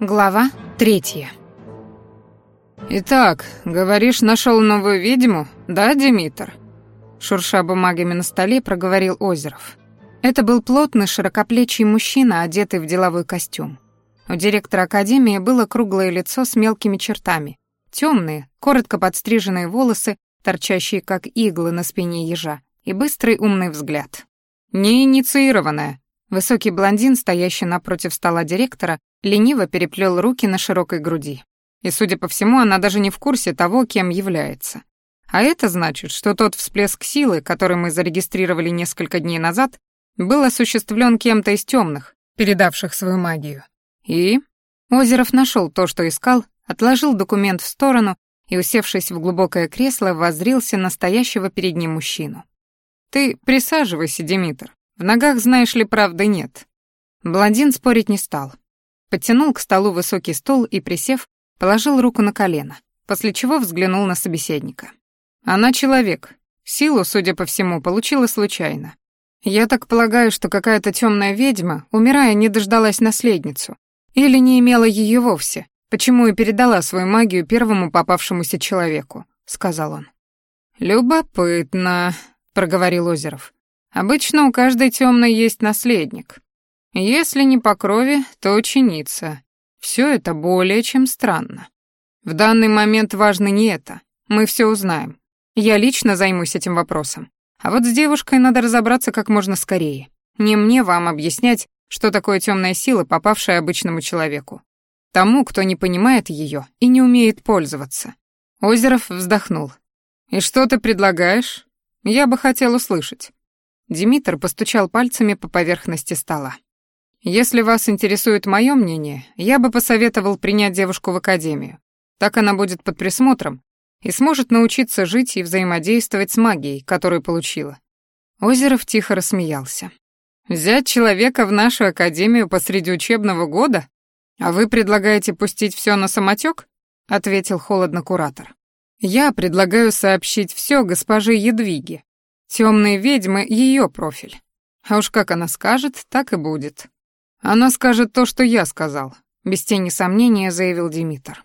Глава третья. «Итак, говоришь, нашел новую ведьму, да, Димитр?» Шурша бумагами на столе, проговорил Озеров. Это был плотный, широкоплечий мужчина, одетый в деловой костюм. У директора академии было круглое лицо с мелкими чертами, темные, коротко подстриженные волосы, торчащие как иглы на спине ежа, и быстрый умный взгляд. Неинициированная. Высокий блондин, стоящий напротив стола директора, лениво переплел руки на широкой груди. И, судя по всему, она даже не в курсе того, кем является. А это значит, что тот всплеск силы, который мы зарегистрировали несколько дней назад, был осуществлен кем-то из темных, передавших свою магию. И Озеров нашел то, что искал, отложил документ в сторону и, усевшись в глубокое кресло, воззрился на стоящего перед ним мужчину. «Ты присаживайся, Димитр. В ногах, знаешь ли, правды нет». Блондин спорить не стал. Подтянул к столу высокий стул и, присев, положил руку на колено, после чего взглянул на собеседника. «Она человек. Силу, судя по всему, получила случайно. Я так полагаю, что какая-то темная ведьма, умирая, не дождалась наследницу. Или не имела ее вовсе, почему и передала свою магию первому попавшемуся человеку», — сказал он. «Любопытно», — проговорил Озеров. «Обычно у каждой темной есть наследник. Если не по крови, то ученица. Все это более чем странно. В данный момент важно не это. Мы все узнаем. Я лично займусь этим вопросом. А вот с девушкой надо разобраться как можно скорее. Не мне вам объяснять, что такое темная сила, попавшая обычному человеку. Тому, кто не понимает ее и не умеет пользоваться. Озеров вздохнул. «И что ты предлагаешь? Я бы хотел услышать». Димитр постучал пальцами по поверхности стола. Если вас интересует мое мнение, я бы посоветовал принять девушку в академию. Так она будет под присмотром и сможет научиться жить и взаимодействовать с магией, которую получила. Озеров тихо рассмеялся. Взять человека в нашу академию посреди учебного года? А вы предлагаете пустить все на самотек? ответил холодно куратор. Я предлагаю сообщить все госпоже Едвиге. Темные ведьмы — ее профиль. А уж как она скажет, так и будет. Она скажет то, что я сказал, без тени сомнения заявил Димитр.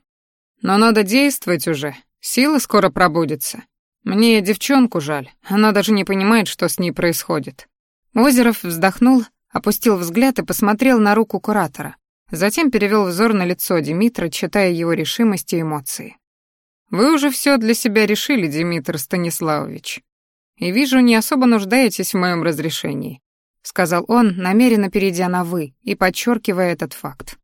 Но надо действовать уже. Сила скоро пробудится. Мне девчонку жаль. Она даже не понимает, что с ней происходит. Озеров вздохнул, опустил взгляд и посмотрел на руку куратора. Затем перевел взор на лицо Димитра, читая его решимость и эмоции. Вы уже все для себя решили, Димитр Станиславович. И вижу, не особо нуждаетесь в моем разрешении сказал он, намеренно перейдя на «вы» и подчеркивая этот факт.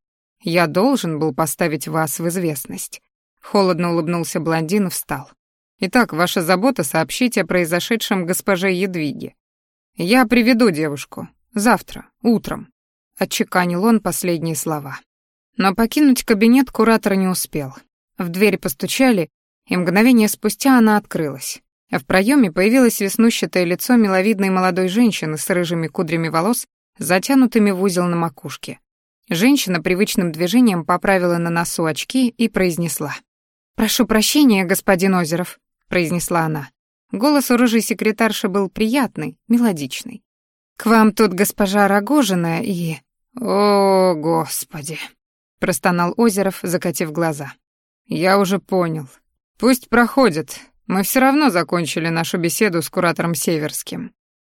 «Я должен был поставить вас в известность». Холодно улыбнулся блондин и встал. «Итак, ваша забота сообщить о произошедшем госпоже Едвиге. Я приведу девушку. Завтра, утром», — отчеканил он последние слова. Но покинуть кабинет куратор не успел. В дверь постучали, и мгновение спустя она открылась а в проеме появилось веснущатое лицо миловидной молодой женщины с рыжими кудрями волос, затянутыми в узел на макушке. Женщина привычным движением поправила на носу очки и произнесла. «Прошу прощения, господин Озеров», — произнесла она. Голос у рыжей секретарши был приятный, мелодичный. «К вам тут госпожа Рогожина и...» «О, Господи!» — простонал Озеров, закатив глаза. «Я уже понял. Пусть проходят, мы все равно закончили нашу беседу с куратором Северским.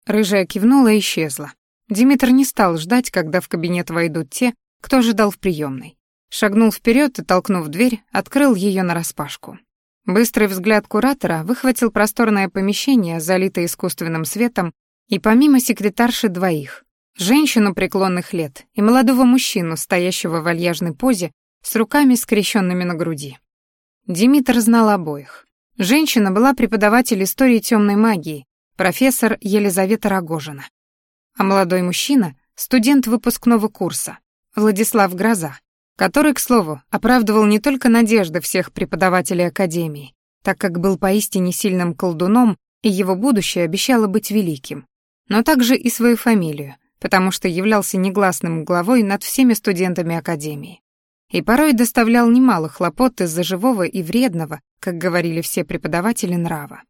Рыжая кивнула и исчезла. Димитр не стал ждать, когда в кабинет войдут те, кто ожидал в приемной. Шагнул вперед и, толкнув дверь, открыл ее нараспашку. Быстрый взгляд куратора выхватил просторное помещение, залитое искусственным светом, и помимо секретарши двоих — женщину преклонных лет и молодого мужчину, стоящего в вальяжной позе, с руками скрещенными на груди. Димитр знал обоих. Женщина была преподаватель истории темной магии, профессор Елизавета Рогожина. А молодой мужчина — студент выпускного курса, Владислав Гроза, который, к слову, оправдывал не только надежды всех преподавателей Академии, так как был поистине сильным колдуном, и его будущее обещало быть великим, но также и свою фамилию, потому что являлся негласным главой над всеми студентами Академии и порой доставлял немало хлопот из-за живого и вредного, как говорили все преподаватели, нрава.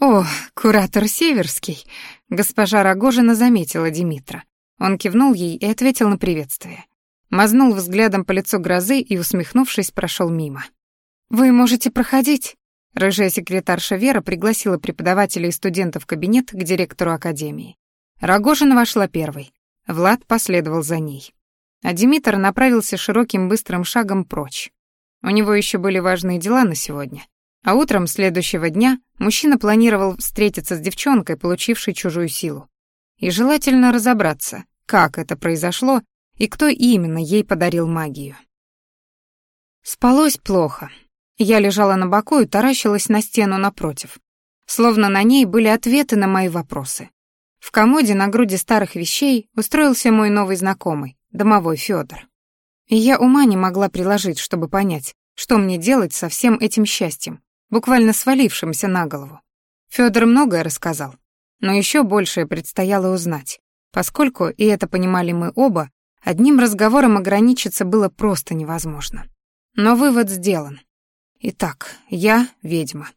«О, куратор Северский!» Госпожа Рогожина заметила Димитра. Он кивнул ей и ответил на приветствие. Мазнул взглядом по лицу грозы и, усмехнувшись, прошел мимо. «Вы можете проходить?» Рыжая секретарша Вера пригласила преподавателей и студентов в кабинет к директору академии. Рогожина вошла первой. Влад последовал за ней. А Димитр направился широким быстрым шагом прочь. У него еще были важные дела на сегодня. А утром следующего дня мужчина планировал встретиться с девчонкой, получившей чужую силу. И желательно разобраться, как это произошло и кто именно ей подарил магию. Спалось плохо. Я лежала на боку и таращилась на стену напротив. Словно на ней были ответы на мои вопросы. В комоде на груди старых вещей устроился мой новый знакомый, домовой Федор. И я ума не могла приложить, чтобы понять, что мне делать со всем этим счастьем, буквально свалившимся на голову. Федор многое рассказал, но еще большее предстояло узнать, поскольку, и это понимали мы оба, одним разговором ограничиться было просто невозможно. Но вывод сделан. Итак, я ведьма.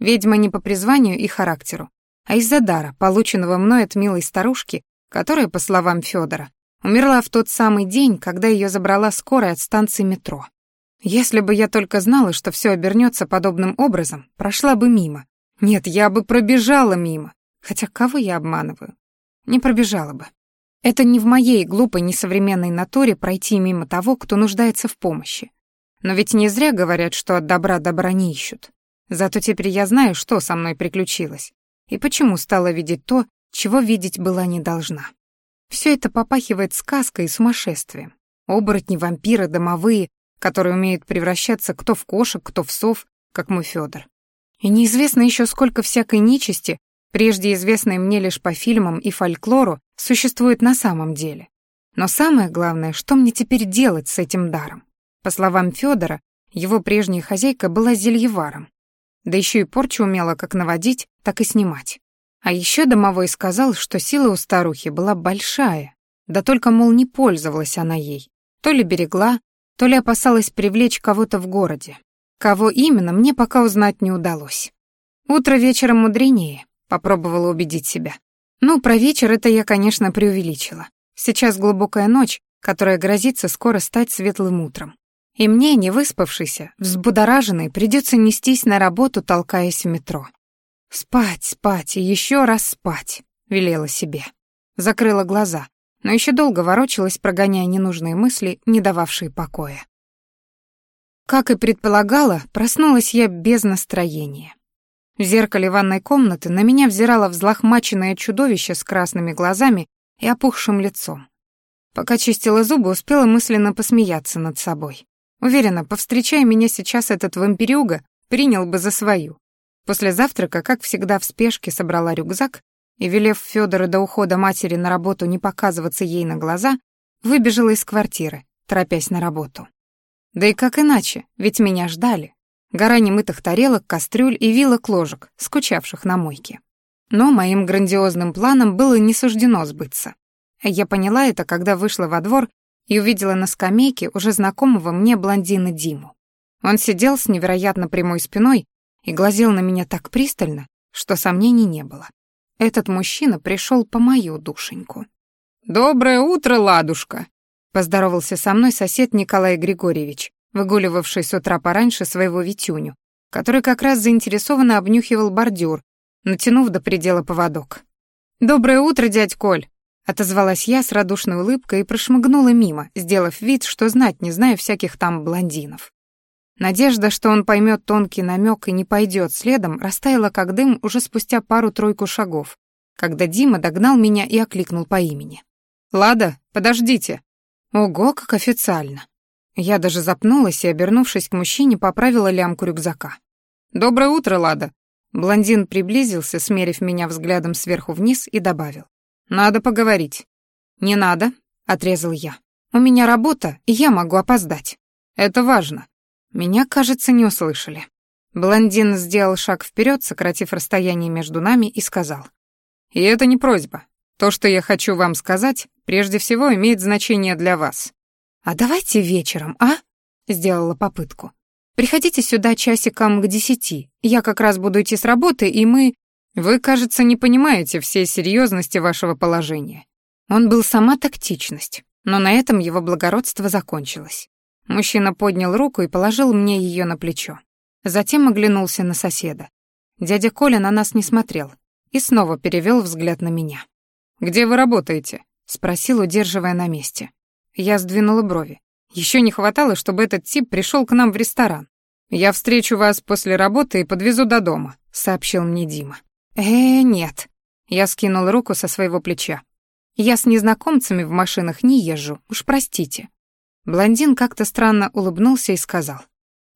Ведьма не по призванию и характеру, а из-за дара, полученного мной от милой старушки, которая, по словам Федора, умерла в тот самый день, когда ее забрала скорая от станции метро. Если бы я только знала, что все обернется подобным образом, прошла бы мимо. Нет, я бы пробежала мимо. Хотя кого я обманываю? Не пробежала бы. Это не в моей глупой несовременной натуре пройти мимо того, кто нуждается в помощи. Но ведь не зря говорят, что от добра добра не ищут. Зато теперь я знаю, что со мной приключилось, и почему стала видеть то, чего видеть была не должна. Все это попахивает сказкой и сумасшествием. Оборотни, вампиры, домовые, которые умеют превращаться кто в кошек, кто в сов, как мой Федор. И неизвестно еще сколько всякой нечисти, прежде известной мне лишь по фильмам и фольклору, существует на самом деле. Но самое главное, что мне теперь делать с этим даром? По словам Федора, его прежняя хозяйка была зельеваром. Да еще и порчу умела как наводить, так и снимать. А еще домовой сказал, что сила у старухи была большая, да только, мол, не пользовалась она ей. То ли берегла, то ли опасалась привлечь кого-то в городе. Кого именно, мне пока узнать не удалось. Утро вечером мудренее, попробовала убедить себя. Ну, про вечер это я, конечно, преувеличила. Сейчас глубокая ночь, которая грозится скоро стать светлым утром. И мне, не выспавшийся, взбудораженный, придется нестись на работу, толкаясь в метро. «Спать, спать и еще раз спать», — велела себе. Закрыла глаза, но еще долго ворочалась, прогоняя ненужные мысли, не дававшие покоя. Как и предполагала, проснулась я без настроения. В зеркале ванной комнаты на меня взирало взлохмаченное чудовище с красными глазами и опухшим лицом. Пока чистила зубы, успела мысленно посмеяться над собой. Уверена, повстречая меня сейчас этот вампирюга, принял бы за свою. После завтрака, как всегда, в спешке собрала рюкзак и, велев Фёдору до ухода матери на работу не показываться ей на глаза, выбежала из квартиры, торопясь на работу. Да и как иначе, ведь меня ждали. Гора немытых тарелок, кастрюль и вилок ложек, скучавших на мойке. Но моим грандиозным планом было не суждено сбыться. Я поняла это, когда вышла во двор и увидела на скамейке уже знакомого мне блондина Диму. Он сидел с невероятно прямой спиной и глазел на меня так пристально, что сомнений не было. Этот мужчина пришел по мою душеньку. «Доброе утро, ладушка!» — поздоровался со мной сосед Николай Григорьевич, выгуливавший с утра пораньше своего Витюню, который как раз заинтересованно обнюхивал бордюр, натянув до предела поводок. «Доброе утро, дядь Коль!» Отозвалась я с радушной улыбкой и прошмыгнула мимо, сделав вид, что знать не знаю всяких там блондинов. Надежда, что он поймет тонкий намек и не пойдет следом, растаяла как дым уже спустя пару-тройку шагов, когда Дима догнал меня и окликнул по имени. «Лада, подождите!» Ого, как официально. Я даже запнулась и, обернувшись к мужчине, поправила лямку рюкзака. «Доброе утро, Лада!» Блондин приблизился, смерив меня взглядом сверху вниз, и добавил. «Надо поговорить». «Не надо», — отрезал я. «У меня работа, и я могу опоздать. Это важно». Меня, кажется, не услышали. Блондин сделал шаг вперед, сократив расстояние между нами, и сказал. «И это не просьба. То, что я хочу вам сказать, прежде всего имеет значение для вас». «А давайте вечером, а?» — сделала попытку. «Приходите сюда часиком к десяти. Я как раз буду идти с работы, и мы...» Вы, кажется, не понимаете всей серьезности вашего положения. Он был сама тактичность. Но на этом его благородство закончилось. Мужчина поднял руку и положил мне ее на плечо. Затем оглянулся на соседа. Дядя Коля на нас не смотрел и снова перевел взгляд на меня. «Где вы работаете?» — спросил, удерживая на месте. Я сдвинула брови. Еще не хватало, чтобы этот тип пришел к нам в ресторан. «Я встречу вас после работы и подвезу до дома», — сообщил мне Дима. «Э, нет». Я скинул руку со своего плеча. «Я с незнакомцами в машинах не езжу, уж простите». Блондин как-то странно улыбнулся и сказал.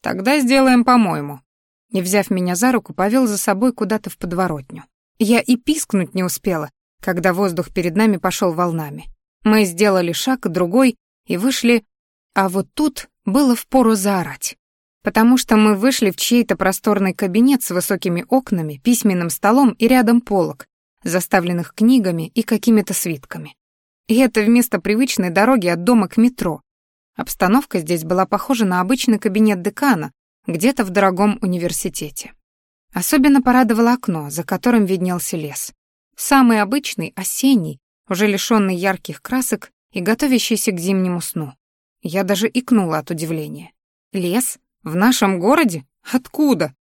«Тогда сделаем по-моему». И, взяв меня за руку, повел за собой куда-то в подворотню. Я и пискнуть не успела, когда воздух перед нами пошел волнами. Мы сделали шаг, другой, и вышли... А вот тут было впору заорать потому что мы вышли в чей-то просторный кабинет с высокими окнами, письменным столом и рядом полок, заставленных книгами и какими-то свитками. И это вместо привычной дороги от дома к метро. Обстановка здесь была похожа на обычный кабинет декана где-то в дорогом университете. Особенно порадовало окно, за которым виднелся лес. Самый обычный, осенний, уже лишённый ярких красок и готовящийся к зимнему сну. Я даже икнула от удивления. Лес, в нашем городе? Откуда?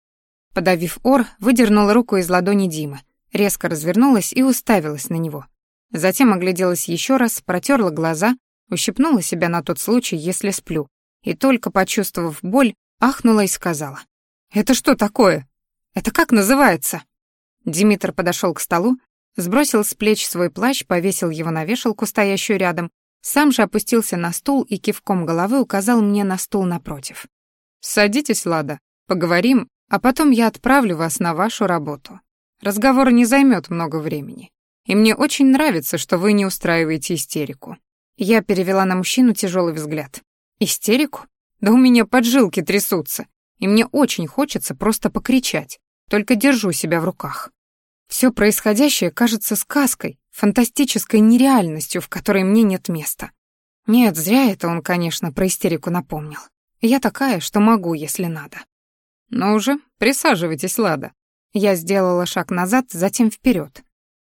Подавив ор, выдернула руку из ладони Димы, резко развернулась и уставилась на него. Затем огляделась еще раз, протерла глаза, ущипнула себя на тот случай, если сплю, и только почувствовав боль, ахнула и сказала: "Это что такое? Это как называется?" Димитр подошел к столу, сбросил с плеч свой плащ, повесил его на вешалку, стоящую рядом, сам же опустился на стул и кивком головы указал мне на стул напротив. «Садитесь, Лада, поговорим, а потом я отправлю вас на вашу работу. Разговор не займет много времени. И мне очень нравится, что вы не устраиваете истерику». Я перевела на мужчину тяжелый взгляд. «Истерику? Да у меня поджилки трясутся, и мне очень хочется просто покричать, только держу себя в руках. Все происходящее кажется сказкой, фантастической нереальностью, в которой мне нет места. Нет, зря это он, конечно, про истерику напомнил. Я такая, что могу, если надо. Ну уже, присаживайтесь, Лада. Я сделала шаг назад, затем вперед.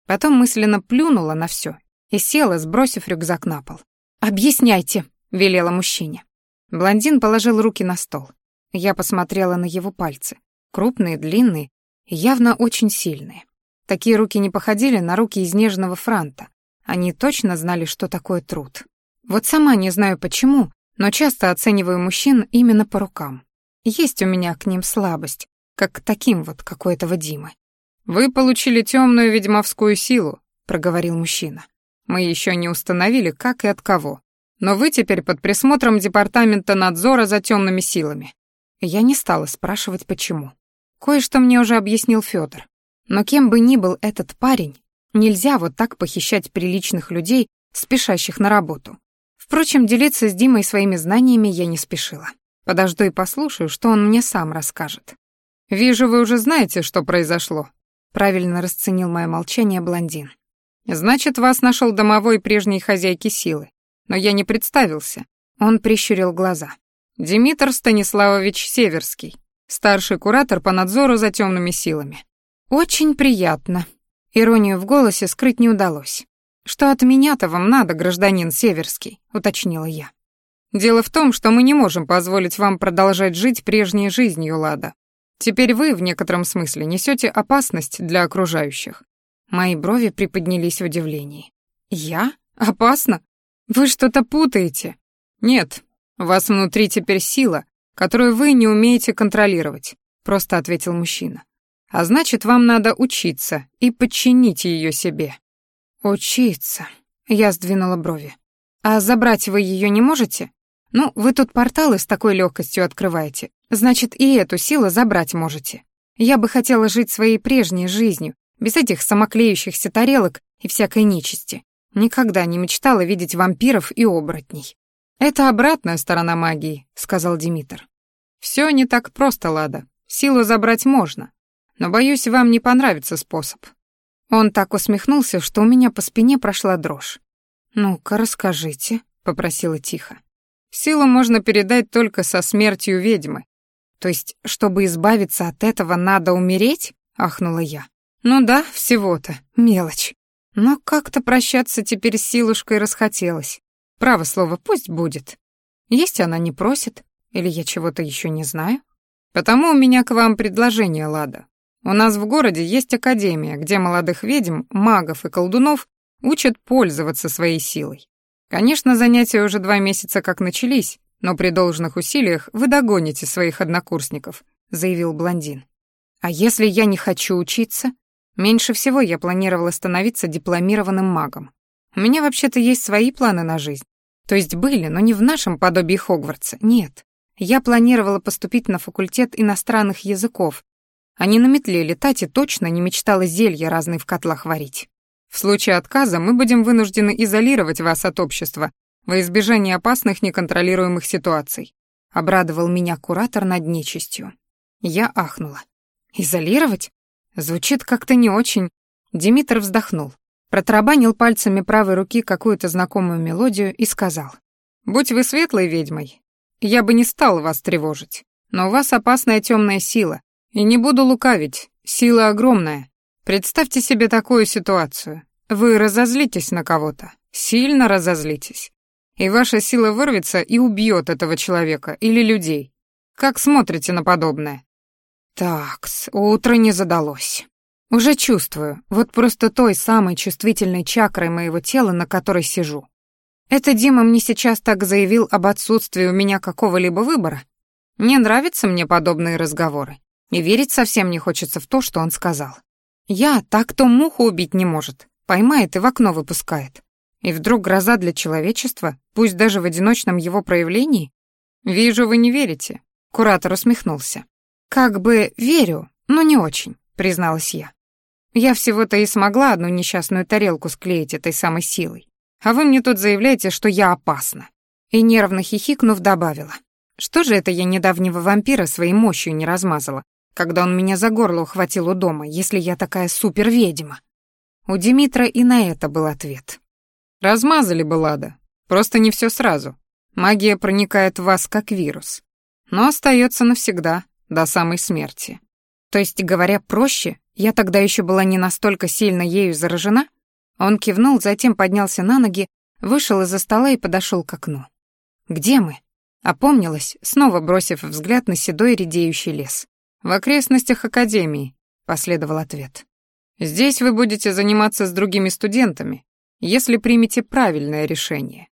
Потом мысленно плюнула на все и села, сбросив рюкзак на пол. «Объясняйте», — велела мужчине. Блондин положил руки на стол. Я посмотрела на его пальцы. Крупные, длинные, явно очень сильные. Такие руки не походили на руки из нежного франта. Они точно знали, что такое труд. Вот сама не знаю почему, но часто оцениваю мужчин именно по рукам. Есть у меня к ним слабость, как к таким вот, как у этого Димы. «Вы получили темную ведьмовскую силу», — проговорил мужчина. «Мы еще не установили, как и от кого. Но вы теперь под присмотром Департамента надзора за темными силами». Я не стала спрашивать, почему. Кое-что мне уже объяснил Федор. Но кем бы ни был этот парень, нельзя вот так похищать приличных людей, спешащих на работу. Впрочем, делиться с Димой своими знаниями я не спешила. Подожду и послушаю, что он мне сам расскажет. «Вижу, вы уже знаете, что произошло», — правильно расценил мое молчание блондин. «Значит, вас нашел домовой прежней хозяйки силы. Но я не представился». Он прищурил глаза. «Димитр Станиславович Северский, старший куратор по надзору за темными силами». «Очень приятно». Иронию в голосе скрыть не удалось. «Что от меня-то вам надо, гражданин Северский?» — уточнила я. «Дело в том, что мы не можем позволить вам продолжать жить прежней жизнью, Лада. Теперь вы, в некотором смысле, несете опасность для окружающих». Мои брови приподнялись в удивлении. «Я? Опасно? Вы что-то путаете?» «Нет, у вас внутри теперь сила, которую вы не умеете контролировать», — просто ответил мужчина. «А значит, вам надо учиться и подчинить ее себе». «Учиться», — я сдвинула брови. «А забрать вы ее не можете? Ну, вы тут порталы с такой легкостью открываете. Значит, и эту силу забрать можете. Я бы хотела жить своей прежней жизнью, без этих самоклеющихся тарелок и всякой нечисти. Никогда не мечтала видеть вампиров и оборотней». «Это обратная сторона магии», — сказал Димитр. «Все не так просто, Лада. Силу забрать можно. Но, боюсь, вам не понравится способ. Он так усмехнулся, что у меня по спине прошла дрожь. «Ну-ка, расскажите», — попросила тихо. «Силу можно передать только со смертью ведьмы. То есть, чтобы избавиться от этого, надо умереть?» — ахнула я. «Ну да, всего-то, мелочь. Но как-то прощаться теперь с силушкой расхотелось. Право слово, пусть будет. Есть она не просит, или я чего-то еще не знаю? Потому у меня к вам предложение, Лада. У нас в городе есть академия, где молодых ведьм, магов и колдунов учат пользоваться своей силой. Конечно, занятия уже два месяца как начались, но при должных усилиях вы догоните своих однокурсников, заявил блондин. А если я не хочу учиться? Меньше всего я планировала становиться дипломированным магом. У меня вообще-то есть свои планы на жизнь. То есть были, но не в нашем подобии Хогвартса, нет. Я планировала поступить на факультет иностранных языков, а не на метле летать и точно не мечтала зелья разные в котлах варить. В случае отказа мы будем вынуждены изолировать вас от общества во избежание опасных неконтролируемых ситуаций. Обрадовал меня куратор над нечистью. Я ахнула. Изолировать? Звучит как-то не очень. Димитр вздохнул, протарабанил пальцами правой руки какую-то знакомую мелодию и сказал. «Будь вы светлой ведьмой, я бы не стал вас тревожить. Но у вас опасная темная сила, и не буду лукавить, сила огромная, Представьте себе такую ситуацию. Вы разозлитесь на кого-то, сильно разозлитесь. И ваша сила вырвется и убьет этого человека или людей. Как смотрите на подобное? Такс, утро не задалось. Уже чувствую, вот просто той самой чувствительной чакрой моего тела, на которой сижу. Это Дима мне сейчас так заявил об отсутствии у меня какого-либо выбора. Не нравятся мне подобные разговоры. И верить совсем не хочется в то, что он сказал. Я так то муху убить не может, поймает и в окно выпускает. И вдруг гроза для человечества, пусть даже в одиночном его проявлении? Вижу, вы не верите. Куратор усмехнулся. Как бы верю, но не очень, призналась я. Я всего-то и смогла одну несчастную тарелку склеить этой самой силой. А вы мне тут заявляете, что я опасна. И нервно хихикнув добавила. Что же это я недавнего вампира своей мощью не размазала, когда он меня за горло ухватил у дома, если я такая суперведьма? У Димитра и на это был ответ. Размазали бы, Лада. Просто не все сразу. Магия проникает в вас как вирус. Но остается навсегда, до самой смерти. То есть, говоря проще, я тогда еще была не настолько сильно ею заражена? Он кивнул, затем поднялся на ноги, вышел из-за стола и подошел к окну. «Где мы?» Опомнилась, снова бросив взгляд на седой редеющий лес. «В окрестностях Академии», — последовал ответ. «Здесь вы будете заниматься с другими студентами, если примете правильное решение.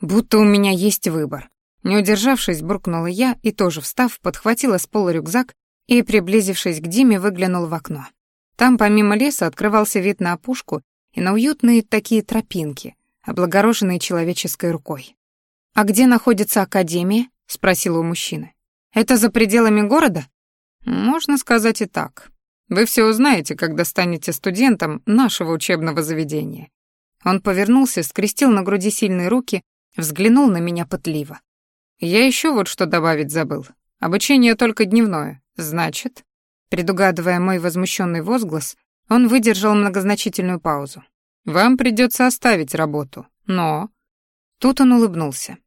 Будто у меня есть выбор». Не удержавшись, буркнула я и тоже встав, подхватила с пола рюкзак и, приблизившись к Диме, выглянула в окно. Там помимо леса открывался вид на опушку и на уютные такие тропинки, облагороженные человеческой рукой. «А где находится Академия?» — спросила у мужчины. «Это за пределами города?» Можно сказать и так. Вы все узнаете, когда станете студентом нашего учебного заведения. Он повернулся, скрестил на груди сильные руки, взглянул на меня пытливо. Я еще вот что добавить забыл. Обучение только дневное. Значит, предугадывая мой возмущенный возглас, он выдержал многозначительную паузу. Вам придется оставить работу, но... Тут он улыбнулся.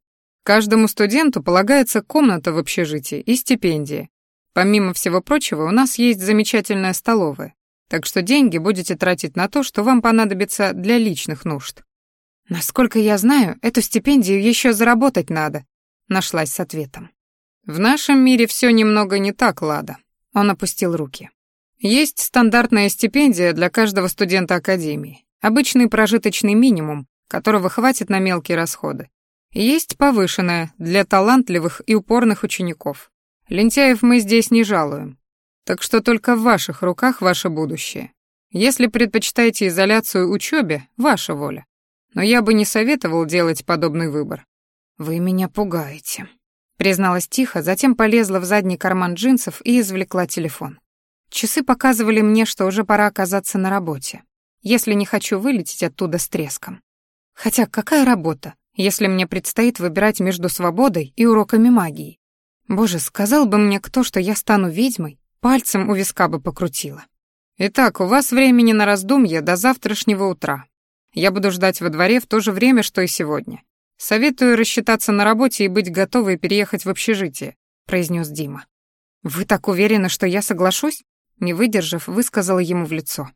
Каждому студенту полагается комната в общежитии и стипендия, Помимо всего прочего, у нас есть замечательная столовая, так что деньги будете тратить на то, что вам понадобится для личных нужд. Насколько я знаю, эту стипендию еще заработать надо, нашлась с ответом. В нашем мире все немного не так, Лада. Он опустил руки. Есть стандартная стипендия для каждого студента академии, обычный прожиточный минимум, которого хватит на мелкие расходы. Есть повышенная для талантливых и упорных учеников. Лентяев мы здесь не жалуем. Так что только в ваших руках ваше будущее. Если предпочитаете изоляцию учебе, ваша воля. Но я бы не советовал делать подобный выбор. Вы меня пугаете, призналась тихо, затем полезла в задний карман джинсов и извлекла телефон. Часы показывали мне, что уже пора оказаться на работе, если не хочу вылететь оттуда с треском. Хотя какая работа, если мне предстоит выбирать между свободой и уроками магии? Боже, сказал бы мне кто, что я стану ведьмой, пальцем у виска бы покрутила. Итак, у вас времени на раздумье до завтрашнего утра. Я буду ждать во дворе в то же время, что и сегодня. Советую рассчитаться на работе и быть готовой переехать в общежитие, произнес Дима. Вы так уверены, что я соглашусь? Не выдержав, высказала ему в лицо.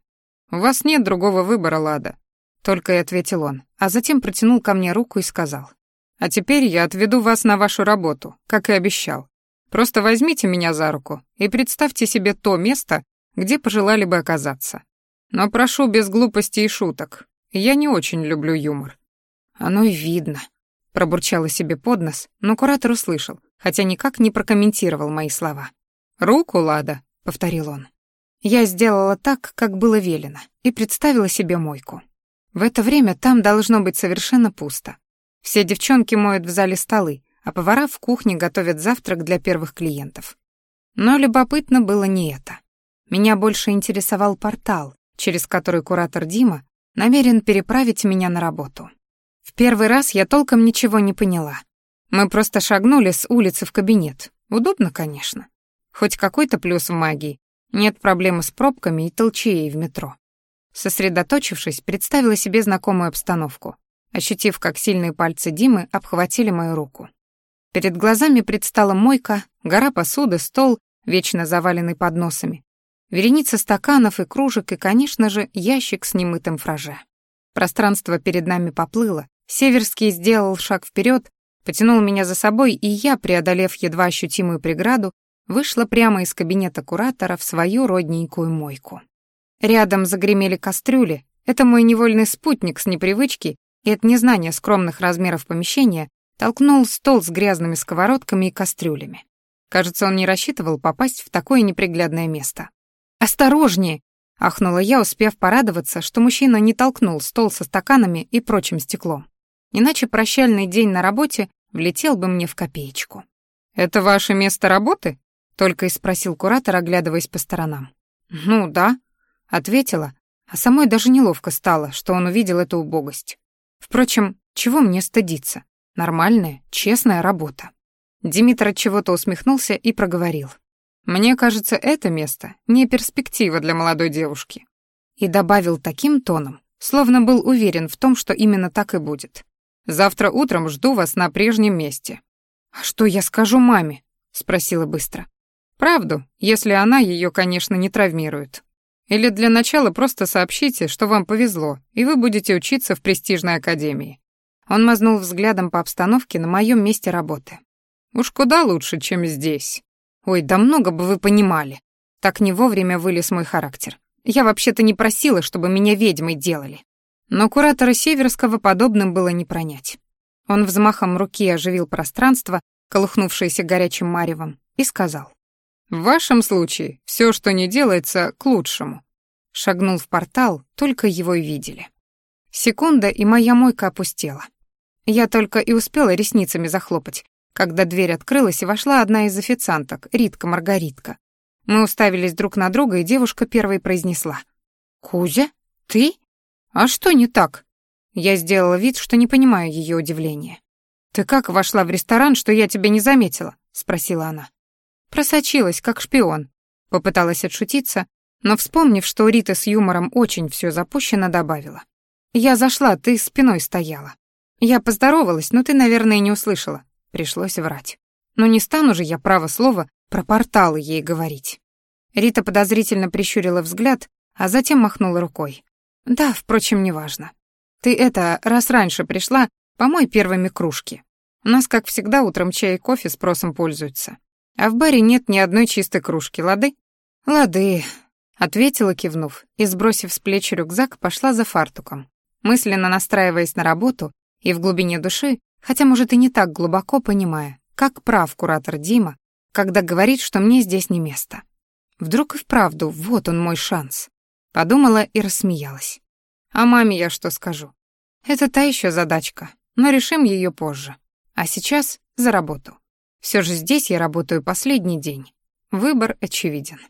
У вас нет другого выбора, Лада, только и ответил он, а затем протянул ко мне руку и сказал: А теперь я отведу вас на вашу работу, как и обещал. Просто возьмите меня за руку и представьте себе то место, где пожелали бы оказаться. Но прошу без глупостей и шуток. Я не очень люблю юмор. Оно видно. Пробурчала себе под нос, но куратор услышал, хотя никак не прокомментировал мои слова. «Руку, Лада», — повторил он. Я сделала так, как было велено, и представила себе мойку. В это время там должно быть совершенно пусто. Все девчонки моют в зале столы, а повара в кухне готовят завтрак для первых клиентов. Но любопытно было не это. Меня больше интересовал портал, через который куратор Дима намерен переправить меня на работу. В первый раз я толком ничего не поняла. Мы просто шагнули с улицы в кабинет. Удобно, конечно. Хоть какой-то плюс в магии. Нет проблемы с пробками и толчеей в метро. Сосредоточившись, представила себе знакомую обстановку, ощутив, как сильные пальцы Димы обхватили мою руку. Перед глазами предстала мойка, гора посуды, стол, вечно заваленный подносами, вереница стаканов и кружек и, конечно же, ящик с немытым фраже. Пространство перед нами поплыло, Северский сделал шаг вперед, потянул меня за собой, и я, преодолев едва ощутимую преграду, вышла прямо из кабинета куратора в свою родненькую мойку. Рядом загремели кастрюли, это мой невольный спутник с непривычки и от незнания скромных размеров помещения толкнул стол с грязными сковородками и кастрюлями. Кажется, он не рассчитывал попасть в такое неприглядное место. «Осторожнее!» — ахнула я, успев порадоваться, что мужчина не толкнул стол со стаканами и прочим стеклом. Иначе прощальный день на работе влетел бы мне в копеечку. «Это ваше место работы?» — только и спросил куратор, оглядываясь по сторонам. «Ну да», — ответила, а самой даже неловко стало, что он увидел эту убогость. Впрочем, чего мне стыдиться? Нормальная, честная работа. Димитр от чего-то усмехнулся и проговорил. Мне кажется, это место не перспектива для молодой девушки. И добавил таким тоном, словно был уверен в том, что именно так и будет. Завтра утром жду вас на прежнем месте. А что я скажу маме? спросила быстро. Правду, если она ее, конечно, не травмирует. Или для начала просто сообщите, что вам повезло, и вы будете учиться в престижной академии. Он мазнул взглядом по обстановке на моем месте работы. «Уж куда лучше, чем здесь. Ой, да много бы вы понимали». Так не вовремя вылез мой характер. Я вообще-то не просила, чтобы меня ведьмой делали. Но куратора Северского подобным было не пронять. Он взмахом руки оживил пространство, колыхнувшееся горячим маревом, и сказал. «В вашем случае все, что не делается, к лучшему». Шагнул в портал, только его и видели. Секунда, и моя мойка опустела. Я только и успела ресницами захлопать, когда дверь открылась и вошла одна из официанток, Ритка-Маргаритка. Мы уставились друг на друга, и девушка первой произнесла. «Кузя? Ты? А что не так?» Я сделала вид, что не понимаю ее удивления. «Ты как вошла в ресторан, что я тебя не заметила?» — спросила она. Просочилась, как шпион. Попыталась отшутиться, но, вспомнив, что у Риты с юмором очень все запущено, добавила. «Я зашла, ты спиной стояла. Я поздоровалась, но ты, наверное, не услышала. Пришлось врать. Но не стану же я, право слово, про порталы ей говорить. Рита подозрительно прищурила взгляд, а затем махнула рукой. Да, впрочем, неважно. Ты это, раз раньше пришла, помой первыми кружки. У нас, как всегда, утром чай и кофе спросом пользуются. А в баре нет ни одной чистой кружки, лады? Лады, ответила, кивнув, и, сбросив с плеч рюкзак, пошла за фартуком, мысленно настраиваясь на работу и в глубине души, хотя, может, и не так глубоко понимая, как прав куратор Дима, когда говорит, что мне здесь не место. Вдруг и вправду, вот он мой шанс. Подумала и рассмеялась. А маме я что скажу? Это та еще задачка, но решим ее позже. А сейчас за работу. Все же здесь я работаю последний день. Выбор очевиден.